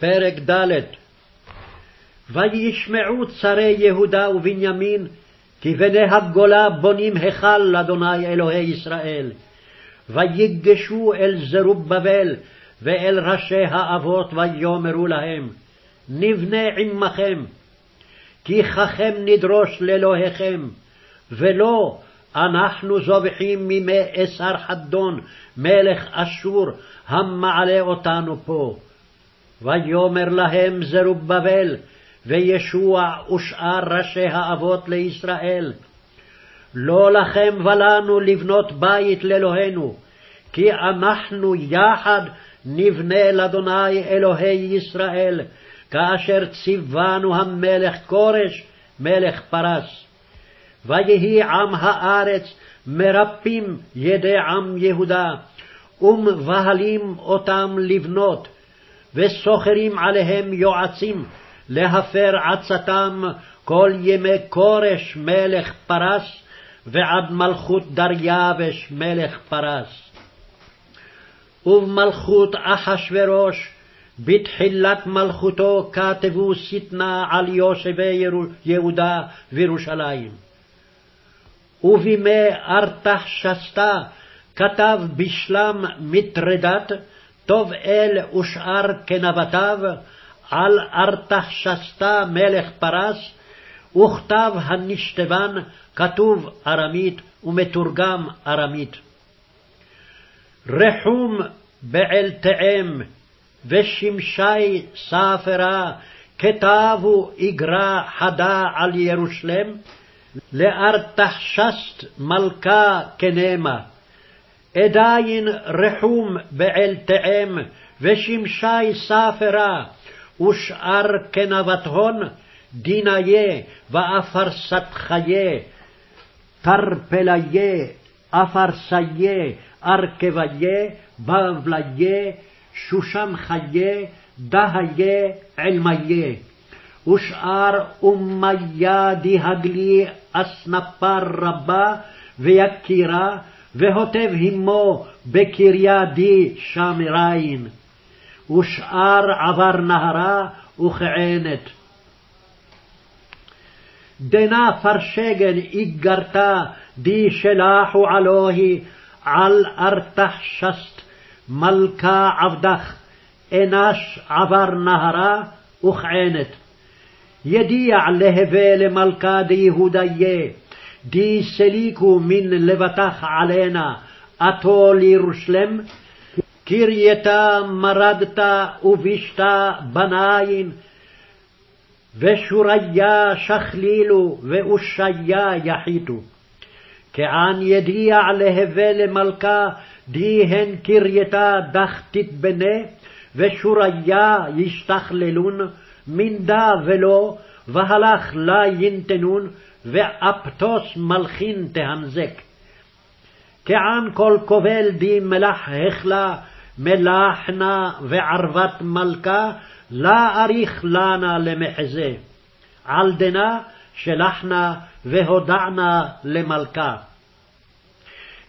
פרק ד' וישמעו צרי יהודה ובנימין כי בני הגולה בונים היכל לאדוני אלוהי ישראל. ויגשו אל זרובבל ואל ראשי האבות ויאמרו להם נבנה עמכם כי ככם נדרוש לאלוהיכם ולא אנחנו זובחים מימי אסר חדון מלך אשור המעלה אותנו פה. ויאמר להם זרובבל וישוע ושאר ראשי האבות לישראל, לא לכם ולנו לבנות בית לאלוהינו, כי אנחנו יחד נבנה לאדוני אלוהי ישראל, כאשר ציוונו המלך כורש, מלך פרס. ויהי עם הארץ מרפים ידי עם יהודה, ומבהלים אותם לבנות, וסוחרים עליהם יועצים, להפר עצתם כל ימי כורש מלך פרס, ועד מלכות דריווש מלך פרס. ובמלכות אחשורוש, בתחילת מלכותו כתבו שטנה על יושבי יהודה וירושלים. ובימי ארתחשסתא כתב בשלם מטרדת, טוב אל ושאר כנבטיו, על ארתחשסתא מלך פרס, וכתב הנשתבן כתוב ארמית ומתורגם ארמית. רחום בעלתאם ושמשי ספרה כתבו איגרה חדה על ירושלם, לארתחשסת מלכה כנמה. עדיין רחום בעלתאם ושמשי ספרה ושאר כנבתהון דיניה ואפרסתחיה תרפליה אפרסיה ארכביה בבליה שושמחיה דהיה עלמיה. ושאר אומיה דהגלי אסנפר רבה ויקירה והוטב עמו בקריה די שמריין. ושאר עבר נהרה וכענת. דנה פרשגן איגרתה די שלחו עלוהי על ארתחשסט מלכה עבדך אנש עבר נהרה וכענת. ידיע להווה למלכה דיהודיה די סליקו מן לבטח עלנה אתו לירושלם קרייתה מרדת ובישתה בניין, ושוריה שכלילו ואושיה יחיתו. כען ידיע להווה למלכה דיהן קרייתה דך תתבנה, ושוריה ישתכללון, מנדה ולא, והלך לה ינתנון, ואפטוס מלכין תהנזק. כען כל כובל די מלח החלה, מלחנה וערוות מלכה, לה אריך לנה למחזה. על דנה שלחנה והודענה למלכה.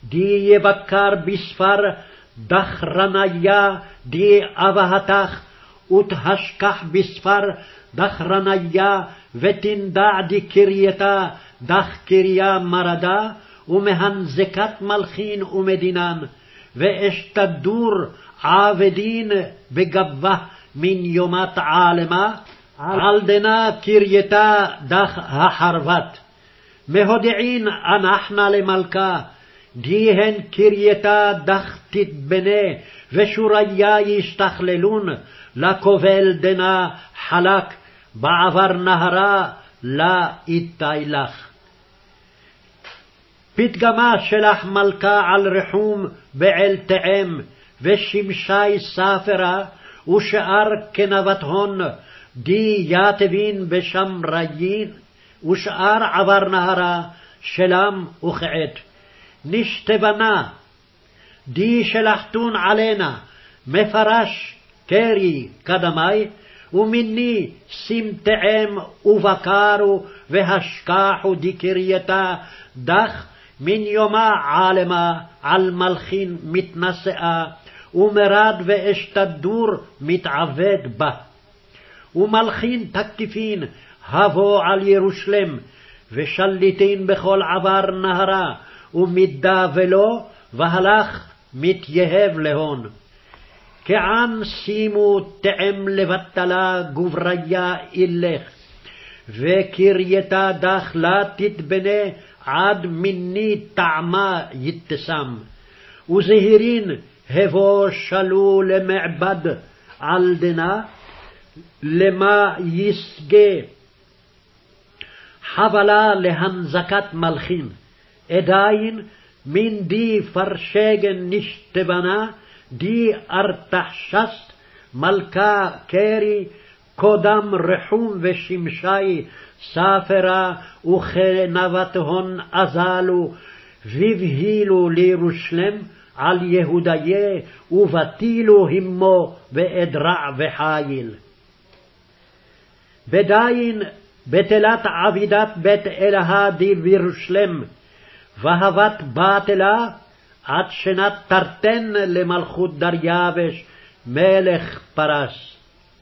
די יבקר בספר דחרניה די אבהתך, ותהשכח בספר דחרניה, ותנדע די קרייתה דח קריה מרדה, ומהנזקת מלכין ומדינן. ואשתדור עבדין בגבה מן יומת עלמה, על דנה קרייתה דך החרבת. מהודיעין אנחנה למלכה, דיהן קרייתה דך תתבנה, ושוריה ישתכללון, לכובל דנה חלק, בעבר נהרה, לה איתי לך. פתגמה שלח מלכה על רחום בעלתאם, ושמשי ספרה, ושאר כנבת הון, די יתבין בשמריין, ושאר עבר נהרה, שלם וכעת. נשתבנה, די שלחתון עלנה, מפרש קרי קדמי, ומיני סמטעם ובקרו, והשכחו דקרייתה דך מן יומה עלמה על מלכין מתנשאה, ומרד ואשתדור מתעבד בה. ומלכין תקיפין הבוא על ירושלם, ושליטין בכל עבר נהרה, ומידה ולא, והלך מתייהב להון. כעם שימו תאם לבטלה גבריה אילך, וקרייתה דחלה תתבנה עד מיני טעמה יתסם. וזהירין הבוא שלו למעבד על דנה, למה יסגה חבלה להנזקת מלכין, עדיין מן די פרשגן נשתבנה, די ארתחשסט, מלכה קרי, קודם רחום ושמשי, ספרה וכנבת הון אזלו, והבהילו לירושלם על יהודיה, ובטילו עמו באדרע וחיל. בדין בתלת עבידת בית אלהה די בירושלם, והבת בתלה עד שנת תרתן למלכות דריווש מלך פרס.